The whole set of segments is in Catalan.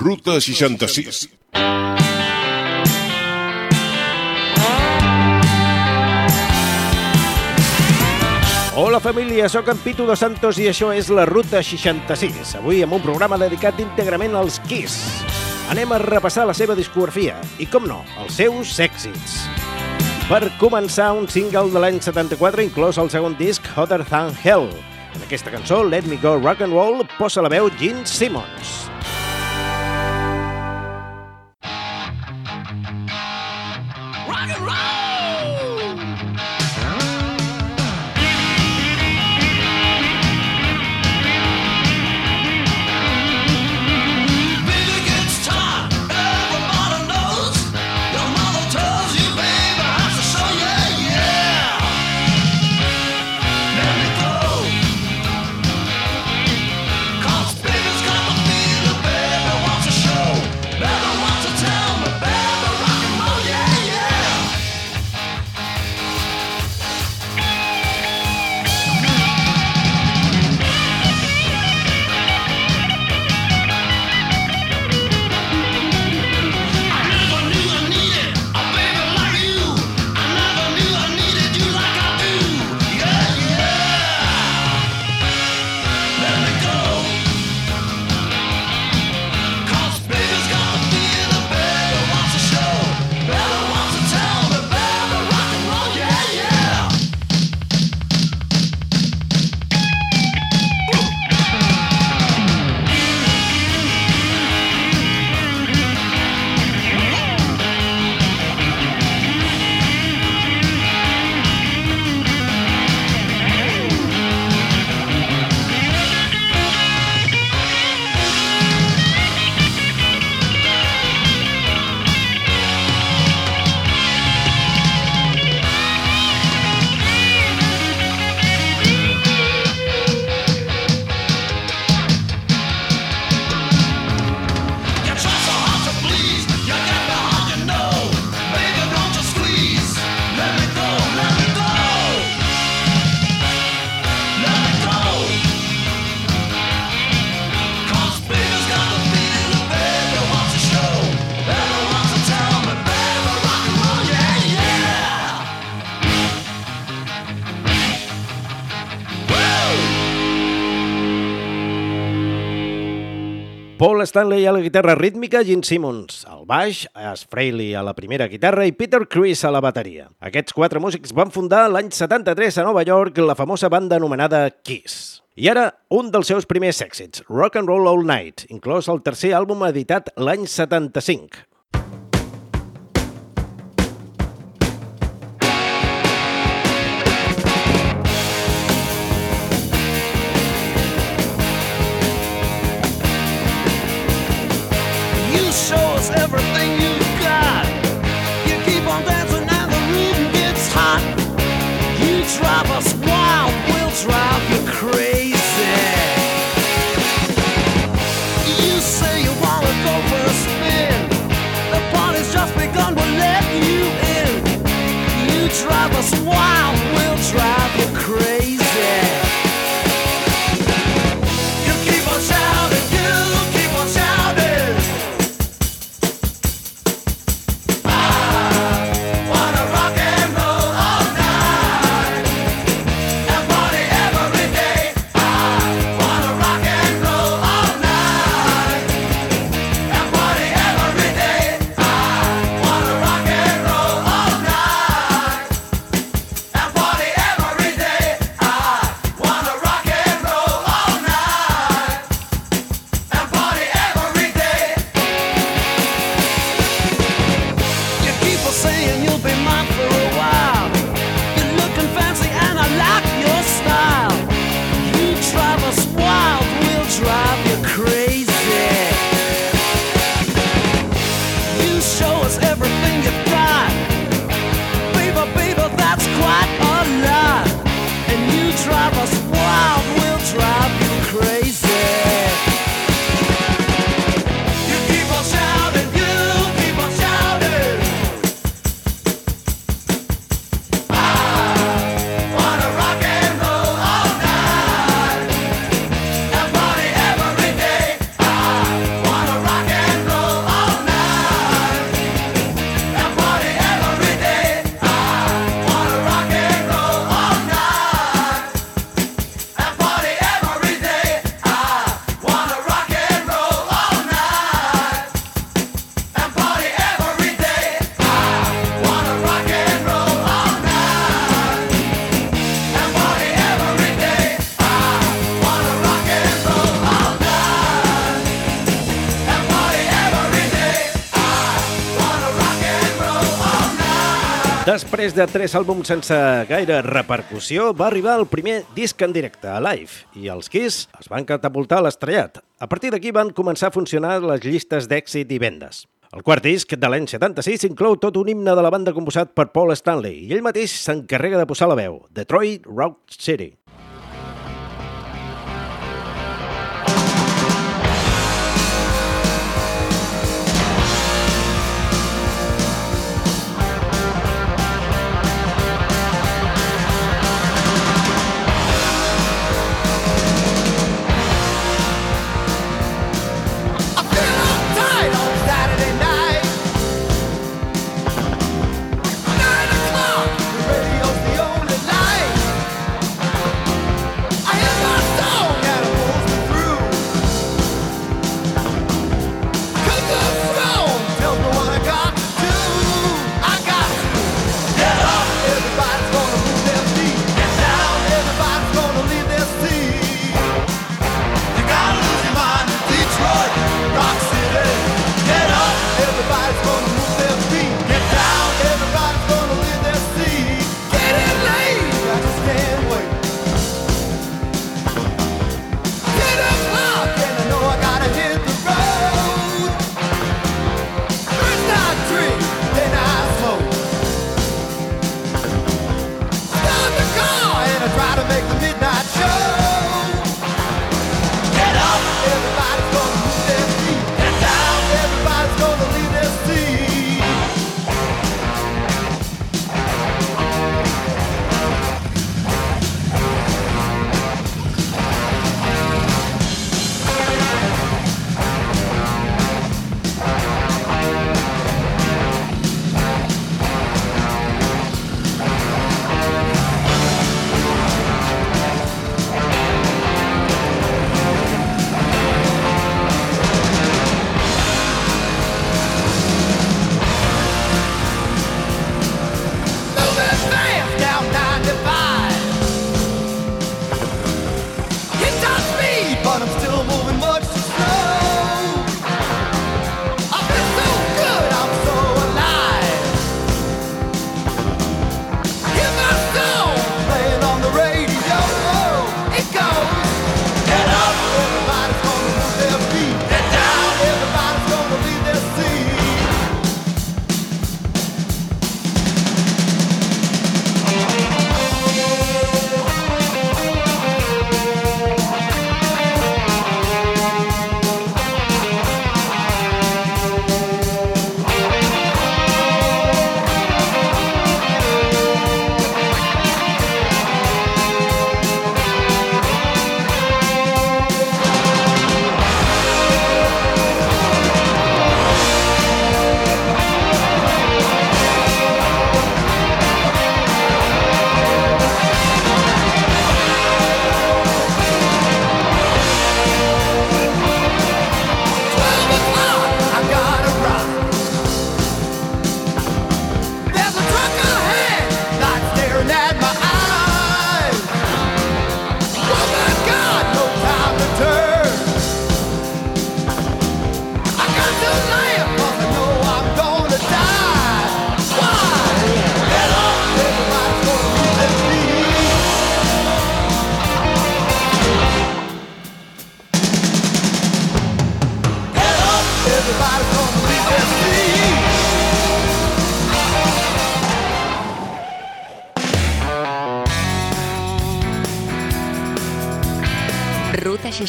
Ruta 66. Hola família, sóc en Pitu de Santos i això és la Ruta 66. Avui amb un programa dedicat íntegrament als Kiss. Anem a repassar la seva discografia i, com no, els seus èxits. Per començar, un single de l'any 74 inclòs al segon disc Hotter Than Hell. En aquesta cançó, Let Me Go Rock and Roll, posa la veu Gene Simmons. Stanley a la guitarra rítmica, Gene Simmons al baix, As Frehley a la primera guitarra i Peter Criss a la bateria. Aquests quatre músics van fundar l'any 73 a Nova York la famosa banda anomenada Kiss. I ara, un dels seus primers èxits, Rock and Roll All Night, inclòs el tercer àlbum editat l'any 75. Després de tres àlbums sense gaire repercussió, va arribar el primer disc en directe, a Live, i els Kiss es van catapultar a l'estrellat. A partir d'aquí van començar a funcionar les llistes d'èxit i vendes. El quart disc de l'any 76 inclou tot un himne de la banda composat per Paul Stanley i ell mateix s'encarrega de posar la veu, Detroit Rock City.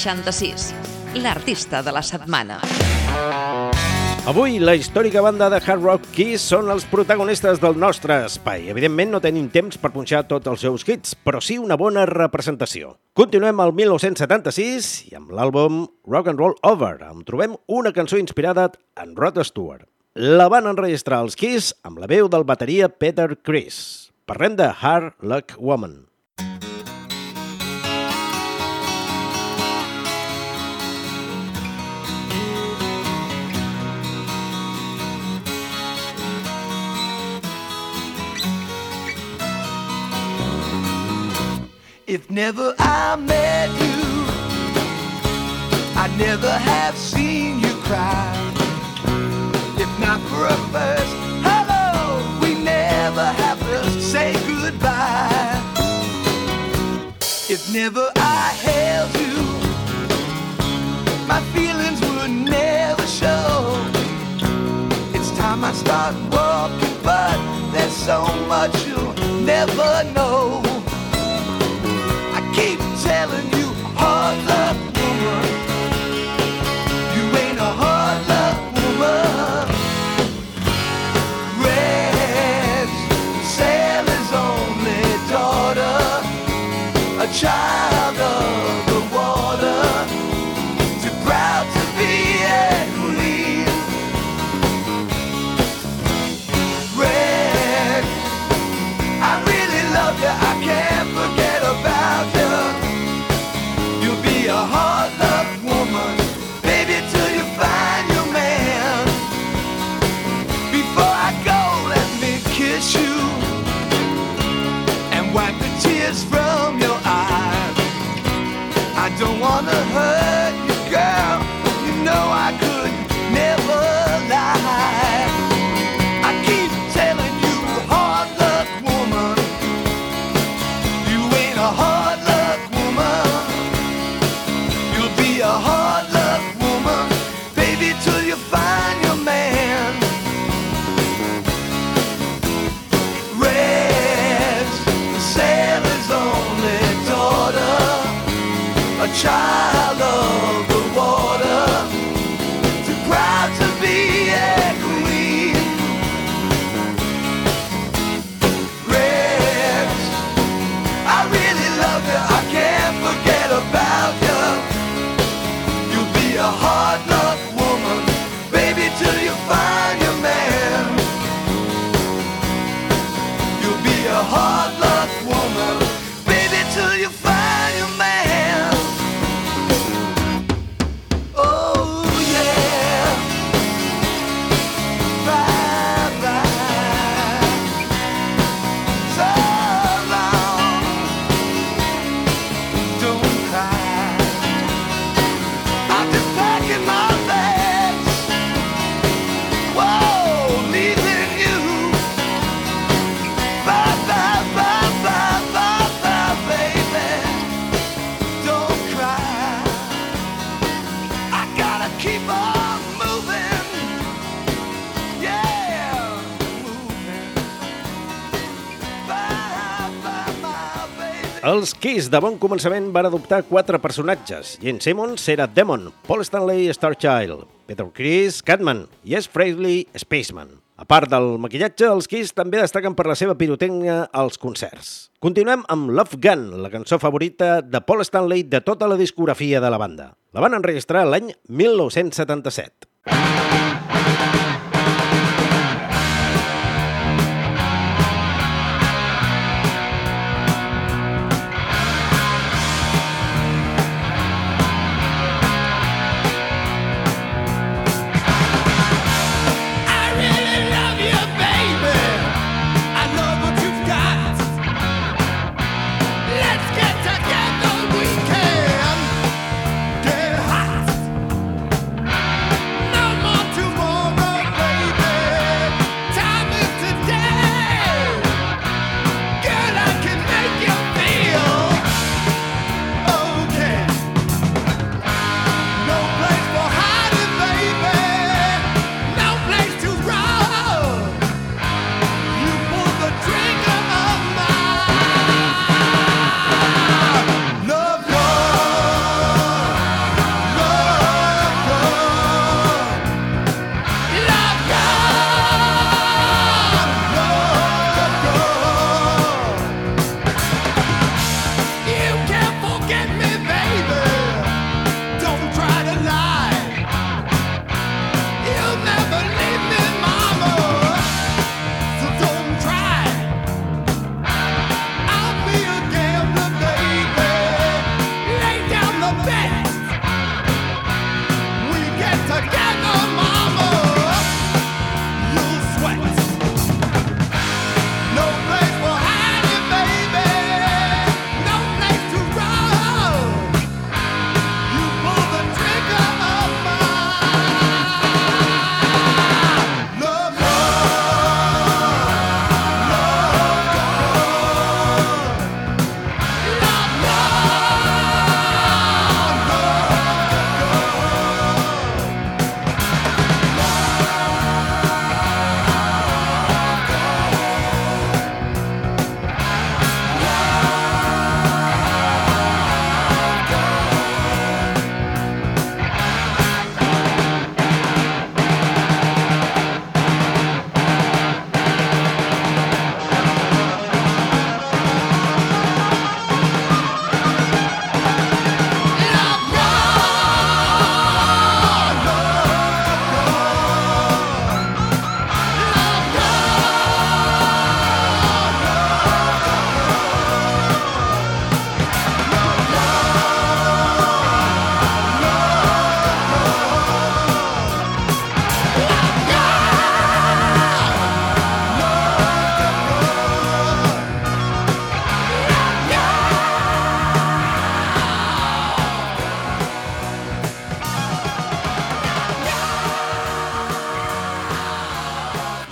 66, l'artista de la setmana. Avui, la històrica banda de hard rock Kiss són els protagonistes del nostre espai. Evidentment, no tenim temps per punxar tots els seus hits, però sí una bona representació. Continuem al 1976 i amb l'àlbum Rock and Roll Over, on trobem una cançó inspirada en Rod Stewart. La van enregistrar els Kiss amb la veu del bateria Peter Criss. Parlem de Hard Luck Woman. If never I met you, I'd never have seen you cry. If not for a first hello, we never have to say goodbye. If never I held you, my feelings would never show. It's time I start walking, but there's so much you'll never know telling you hard luck. Els Kiss de bon començament van adoptar quatre personatges. Jim Simmons era Demon, Paul Stanley Starchild, Peter Chris Catman i S. Presley Spaceman. A part del maquillatge, els Kiss també destaquen per la seva pirotècnia als concerts. Continuem amb Love Gun, la cançó favorita de Paul Stanley de tota la discografia de la banda. La van enregistrar l'any 1977.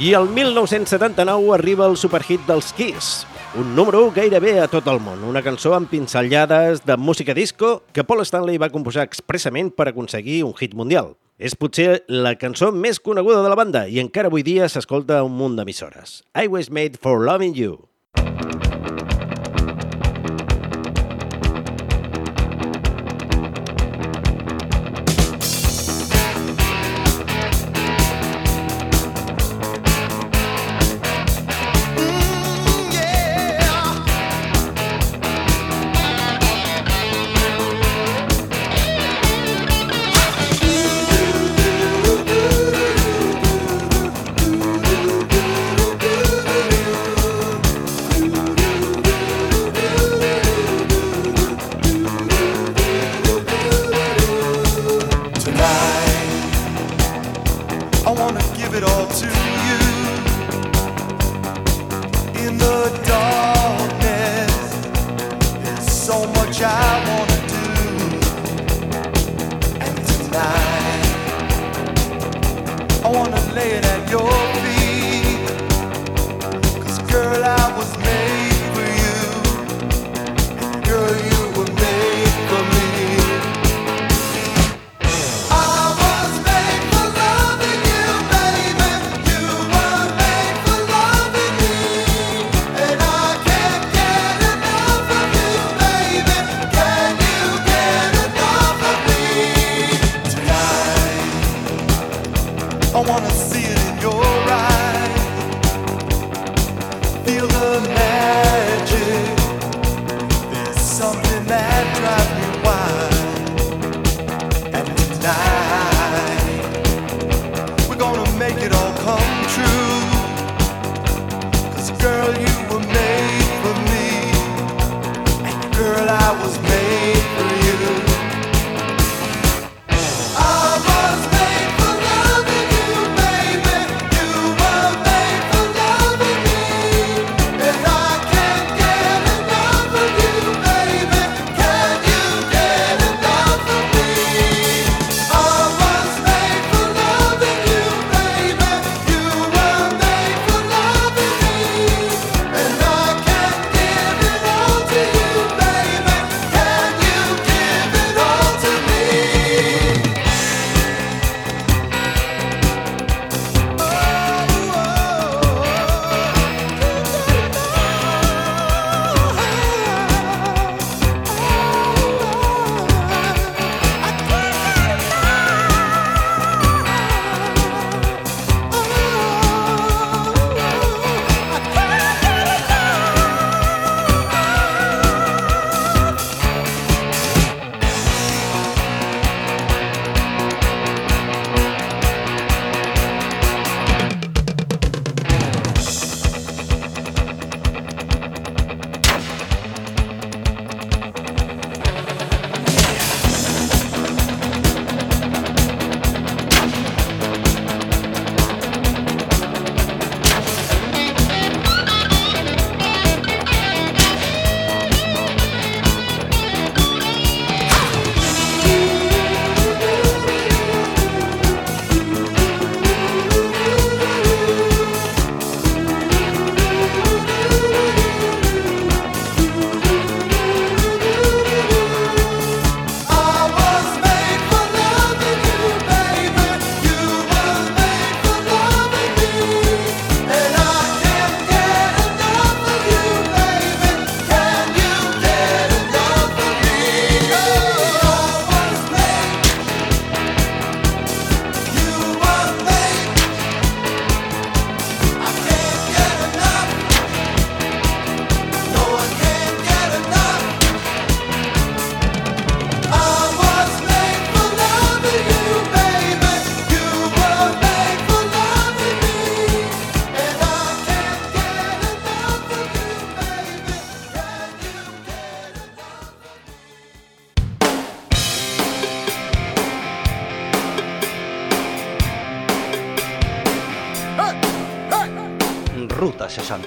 I el 1979 arriba el superhit dels Kiss, un número 1 gairebé a tot el món, una cançó amb pinzellades de música disco que Paul Stanley va composar expressament per aconseguir un hit mundial. És potser la cançó més coneguda de la banda i encara avui dia s'escolta un munt d'emissores. I was made for loving you.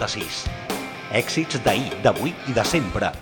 96. Èxits d'ahir, d'avui i de sempre.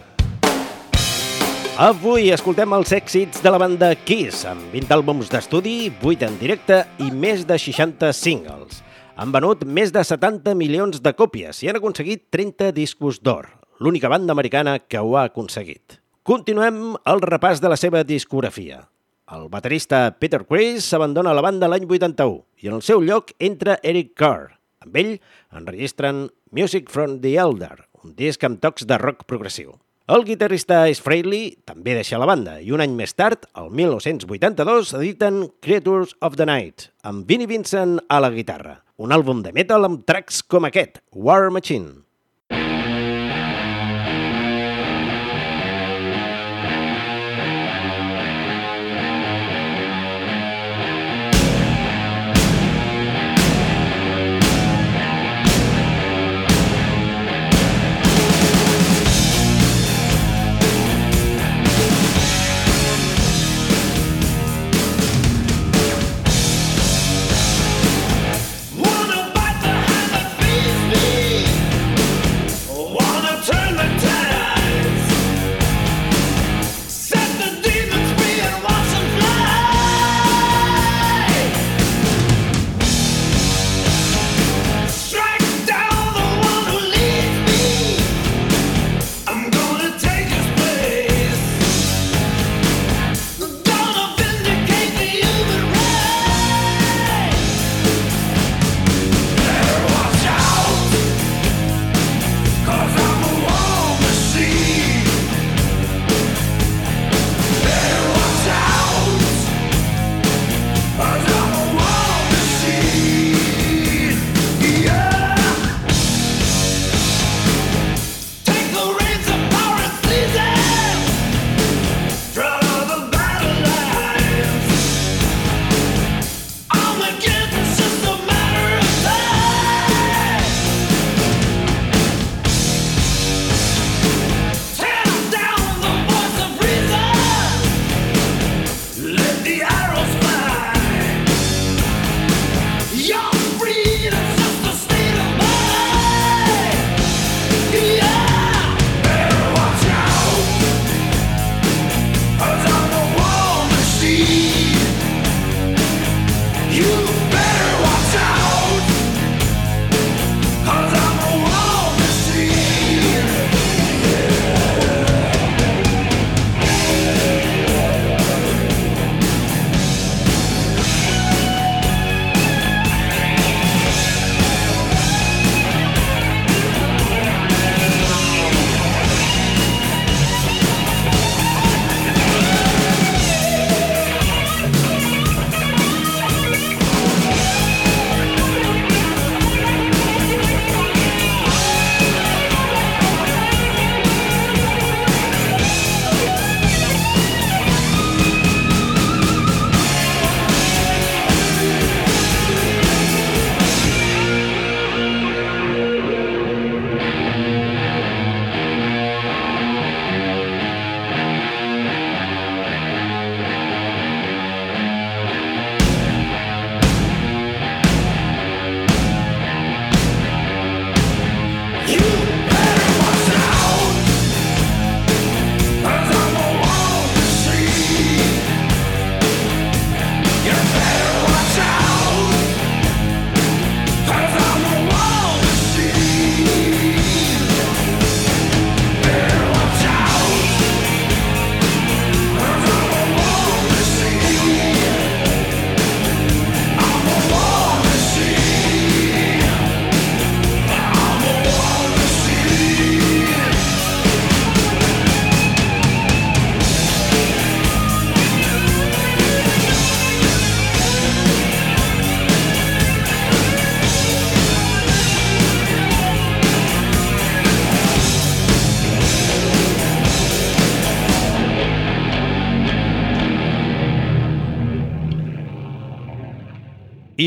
Avui escoltem els èxits de la banda Kiss, amb 20 àlbums d'estudi, 8 en directe i més de 60 singles. Han venut més de 70 milions de còpies i han aconseguit 30 discos d'or, l'única banda americana que ho ha aconseguit. Continuem el repàs de la seva discografia. El baterista Peter Criss s'abandona la banda l'any 81 i en el seu lloc entra Eric Carr. Amb ell enregistren Music from the Elder, un disc amb tocs de rock progressiu. El guitarrista Ace Frehley també deixa la banda i un any més tard, el 1982, editen Creatures of the Night, amb Vinnie Vincent a la guitarra. Un àlbum de metal amb tracks com aquest, War Machine.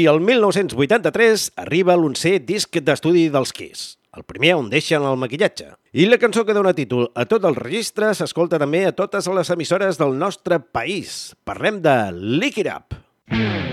I el 1983 arriba l'onzè disc d'estudi dels Kiss, el primer on deixen el maquillatge. I la cançó que dona títol a tot el registre s'escolta també a totes les emissores del nostre país. Parlem de Lick It Up. Yeah,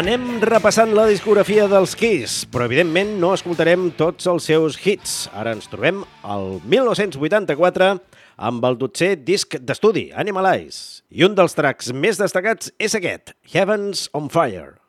Anem repassant la discografia dels Kiss, però evidentment no escoltarem tots els seus hits. Ara ens trobem al 1984 amb el dotzer disc d'estudi, Animal Eyes. I un dels tracks més destacats és aquest, Heavens on Fire.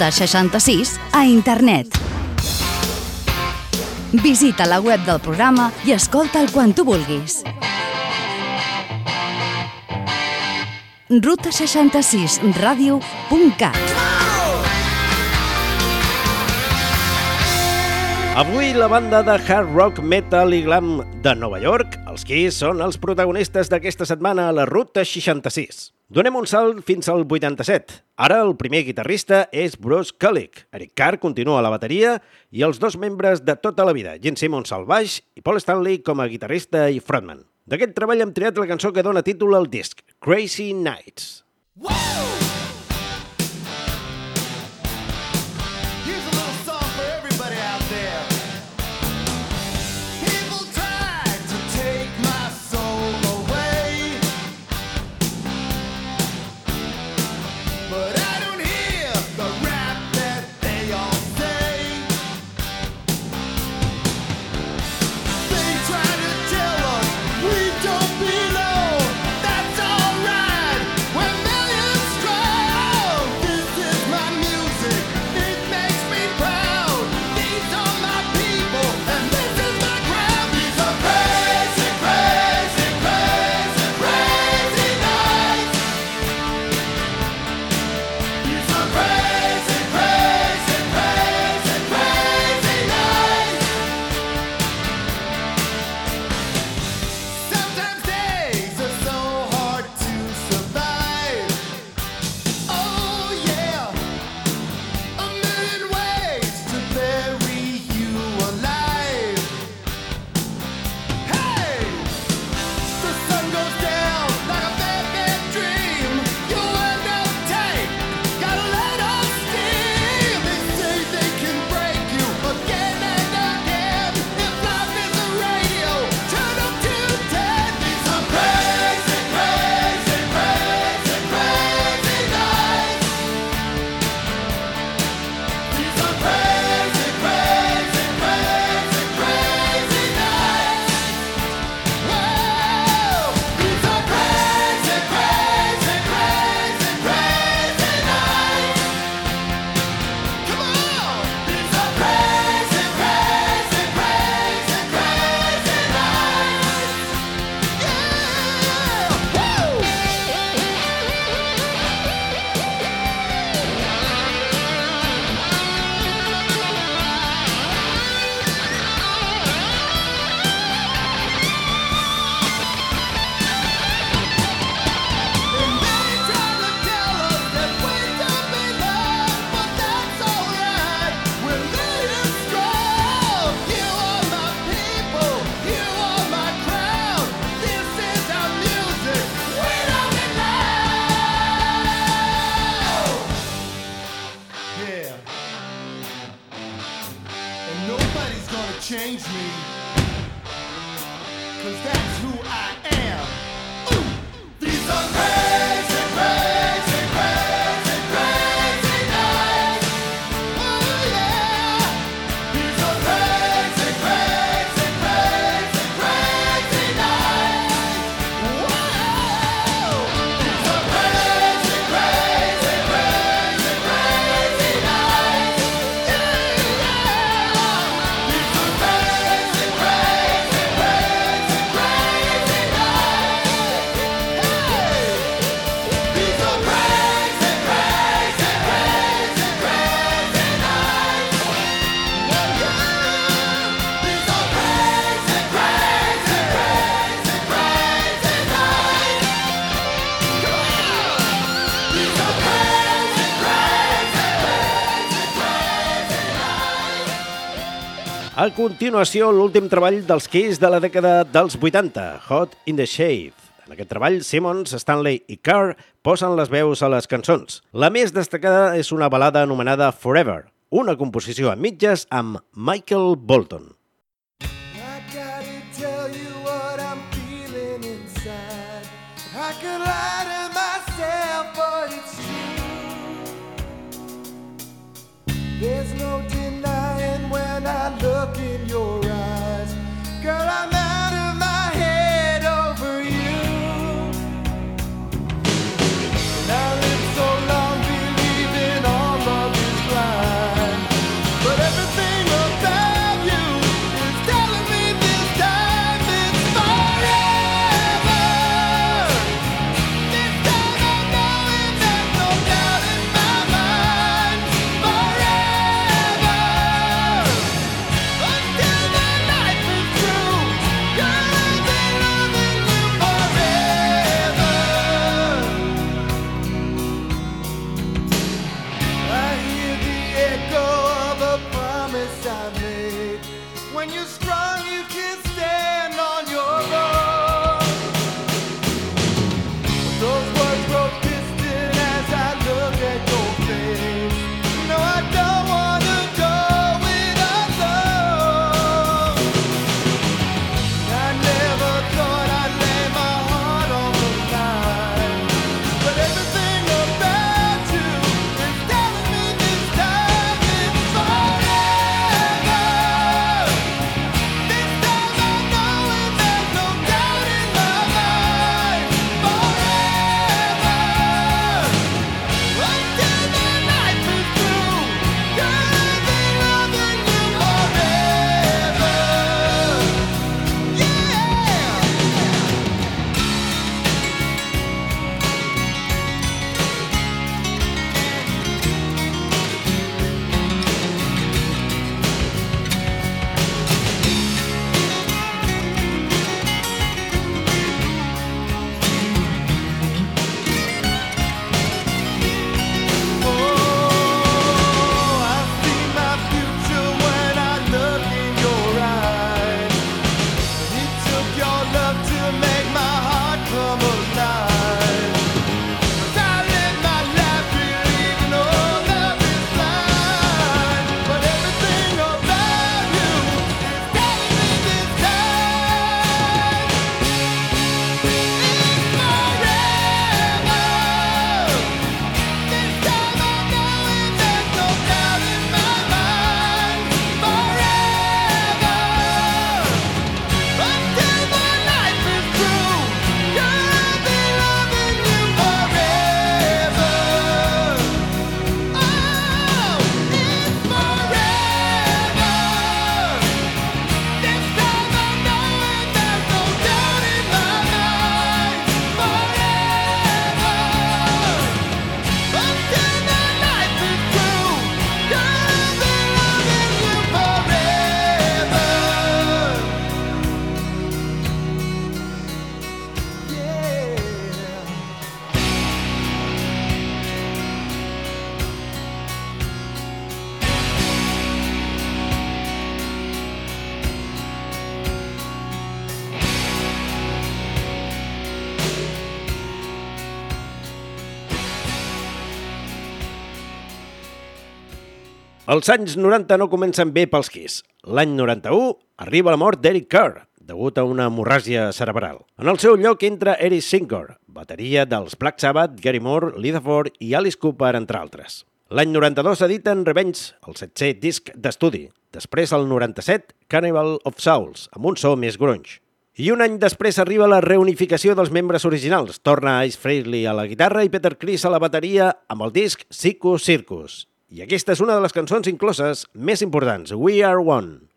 366 a internet. Visita la web del programa i escolta'l quan tu vulguis. Ruta 66 radiocat Avui la banda de hard rock, metal i glam de Nova York els Kiss són els protagonistes d'aquesta setmana a la Ruta 66. Donem un salt fins al 87. Ara el primer guitarrista és Bruce Kulick. Eric Carr continua a la bateria i els dos membres de tota la vida, Jim Simmons al baix i Paul Stanley com a guitarrista i frontman. D'aquest treball hem triat la cançó que dona títol al disc, Crazy Nights. Wow! Continuació, l'últim treball dels Kiss de la dècada dels 80, Hot in the Shade. En aquest treball, Simmons, Stanley i Carr posen les veus a les cançons. La més destacada és una balada anomenada Forever, una composició a mitges amb Michael Bolton. There's look in your Els anys 90 no comencen bé pels Kiss. L'any 91 arriba la mort d'Eric Kerr, degut a una hemorràgia cerebral. En el seu lloc entra Eric Singer, bateria dels Black Sabbath, Gary Moore, Lita Ford i Alice Cooper, entre altres. L'any 92 editen Revenge, el setè disc d'estudi. Després, el 97, Cannibal of Souls, amb un so més grunge. I un any després arriba la reunificació dels membres originals. Torna Ice Frehley a la guitarra i Peter Criss a la bateria amb el disc Psycho Circus. I aquesta és una de les cançons incloses més importants, We Are One.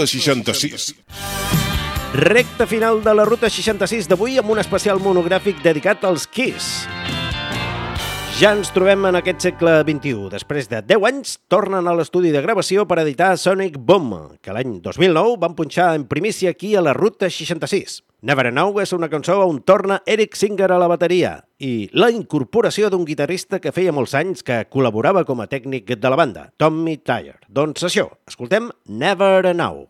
Ruta 66. Recte final de la Ruta 66 d'avui amb un especial monogràfic dedicat als Kiss. Ja ens trobem en aquest segle XXI. Després de 10 anys, tornen a l'estudi de gravació per editar Sonic Boom, que l'any 2009 van punxar en primícia aquí a la Ruta 66. Never Now és una cançó on torna Eric Singer a la bateria i la incorporació d'un guitarrista que feia molts anys que col·laborava com a tècnic de la banda, Tommy Tyre. Doncs això, escoltem Never Know.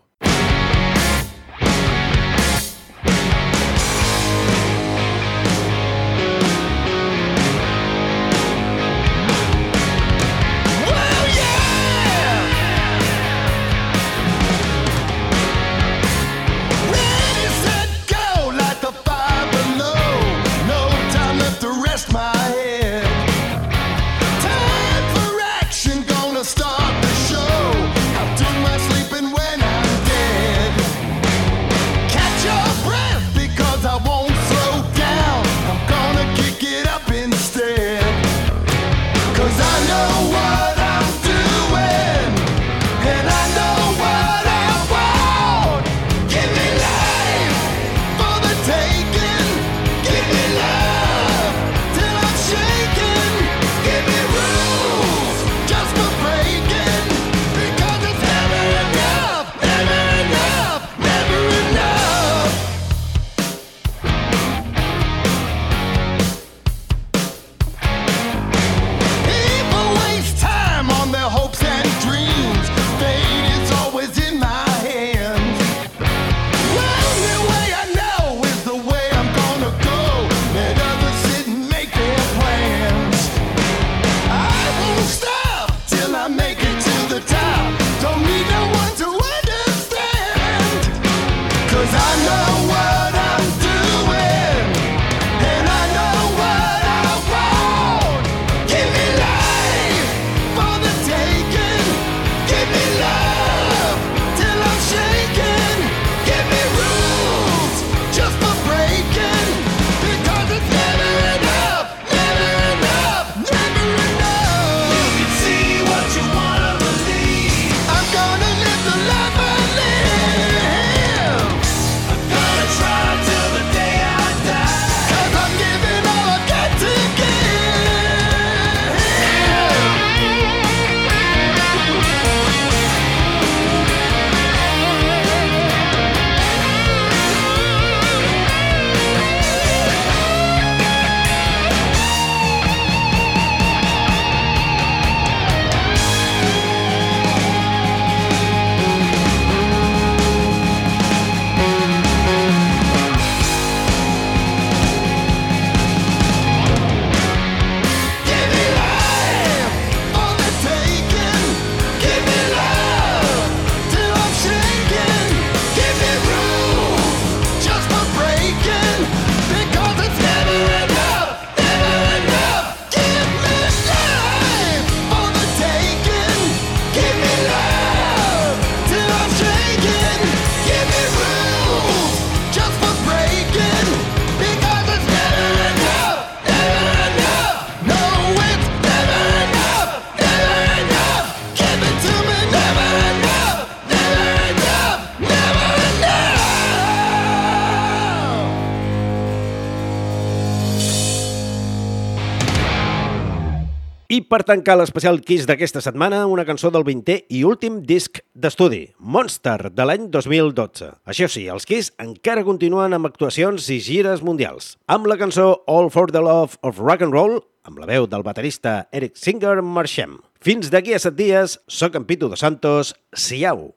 per tancar l'especial Kiss d'aquesta setmana, una cançó del 20è i últim disc d'estudi, Monster, de l'any 2012. Això sí, els Kiss encara continuen amb actuacions i gires mundials. Amb la cançó All for the Love of Rock and Roll, amb la veu del baterista Eric Singer, marxem. Fins d'aquí a set dies, sóc en Pitu de Santos, siau!